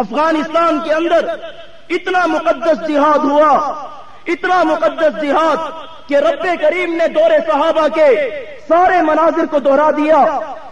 افغانستان کے اندر اتنا مقدس جہاد ہوا، اتنا مقدس جہاد کہ رب کریم نے دور صحابہ کے سارے مناظر کو دوہرا دیا۔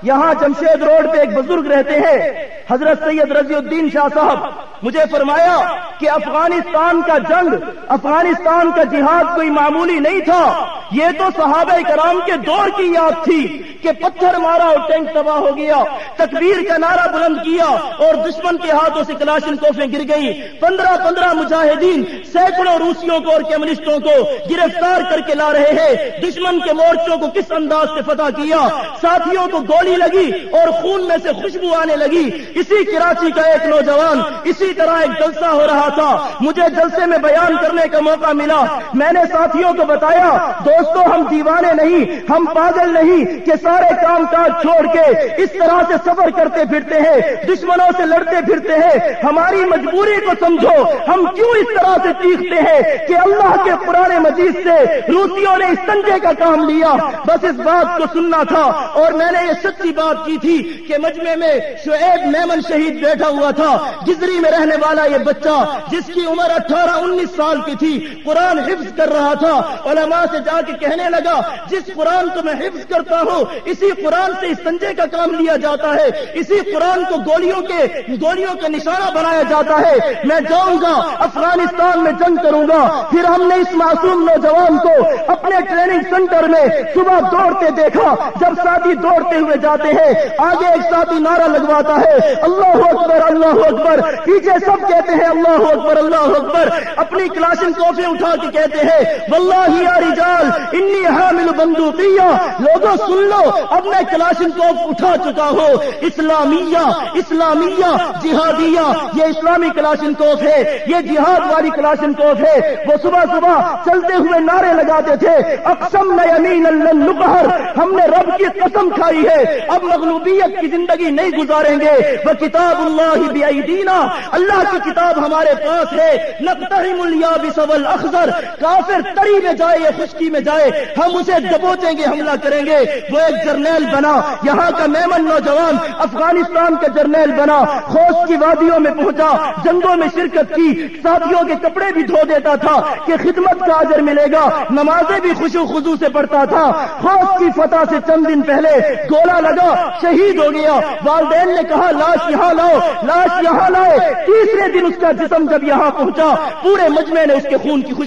یہاں جمشید روڈ پہ ایک بزرگ رہتے ہیں، حضرت سید رضی الدین شاہ صاحب۔ مجھے فرمایا کہ افغانستان کا جنگ، افغانستان کا جہاد کوئی معمولی نہیں تھا۔ یہ تو صحابہ کرام کے دور کی یاد تھی کہ پتھر مارا اور ٹینک تباہ ہو گیا، تکبیر کا نعرہ بلند کیا اور دشمن کے ہاتھوں سے کلاشن کوفیں گر گئی پندرہ پندرہ مجاہدین سینکڑوں روسیوں کو اور کمیونسٹوں کو گرفتار کر کے لا رہے ہیں۔ دشمن کے مورچوں کو کس انداز سے فتح کیا؟ ساتھیوں کو گولی لگی اور خون میں سے خوشبو آنے لگی۔ اسی کراچی کا ایک نوجوان، اسی طرح ایک جلسہ ہو رہا تھا۔ مجھے جلسے میں بیان کرنے کا موقع ملا۔ میں نے ساتھیوں کو بتایا دوستو ہم دیوانے نہیں، ہم پاگل نہیں کہ سارے کام کاج چھوڑ کے اس طرح سے سفر کرتے پھرتے ہیں، دشمنوں سے لڑتے پھرتے ہیں۔ ہماری مجبوری کو سمجھو، ہم کیوں اس طرح سے چیختے ہیں کہ اللہ کے پرانے مجید سے روسیوں نے اس تنجے کا کام لیا۔ بس اس بات کو سننا تھا اور میں نے یہ سچی بات کی تھی کہ مجمع میں شعیب میمن شہید بیٹھا ہوا تھا۔ گزری میں رہنے والا یہ بچہ جس کی عمر اٹھارہ انیس سال کی تھی، قرآن حفظ کر رہا تھا۔ علماء سے جا کے کہنے لگا، جس قرآن کو میں حفظ کرتا ہوں، اسی قرآن سے اس سنجے کا کام لیا جاتا ہے، اسی قرآن کو گولیوں کے گولیوں کے نشانہ بنایا جاتا ہے۔ میں جاؤں گا، افغانستان میں جنگ کروں گا۔ پھر ہم نے اس معصوم نوجوان کو اپنے ٹریننگ سینٹر میں صبح دوڑتے دیکھا، جب ساتھی دوڑتے ہوئے جاتے ہیں۔ آگے ایک ساتھی نعرہ لگواتا ہے، اللہ اکبر اللہ اکبر۔ پیچھے سب کہتے ہیں، اللہ اکبر اللہ اکبر۔ اپنی کلاشن کوفے اٹھا کے کہتے ہیں، واللہ یا رجال انی حامل بندوقیہ، لوگوں سن لو، اب میں کلاشن کوف اٹھا چکا ہوں۔ اسلامیہ اسلامیہ، جہادیہ، یہ اسلامی کلاشن کوف ہے، یہ جہاد والی کلاشن کوف ہے۔ وہ صبح صبح چلتے ہوئے نعرے لگاتے تھے، اقسم نہ یمین اللہ ہم نے رب کی قسم کھائی ہے۔ اب مغلوبیت کی زندگی نہیں گزاریں گے۔ وہ کتاب اللہ بھی دینا اللہ کی کتاب ہمارے پاس ہے۔ نقتحم الیاب سول اخضر کافر تری میں جائے یا خشکی میں جائے، ہم اسے دبوچیں گے، حملہ کریں گے۔ وہ ایک جرنیل بنا۔ یہاں کا میمن نوجوان افغانستان کا جرنیل بنا۔ خوش کی وادیوں میں پہنچا، جنگوں میں شرکت کی۔ ساتھیوں کے کپڑے بھی دھو دیتا تھا کہ خدمت کا اجر ملے گا۔ نمازیں بھی خوشو خزو سے پڑھتا تھا۔ خوش کی فتح سے چند دن پہلے گولا لگا، شہید ہو گیا۔ والدین نے کہا، لاش یہاں لاؤ، لاش یہاں لائے تیسرے دن اس کا جسم جب یہاں پہنچا، پورے مجمع نے اس کے خون کی خوشی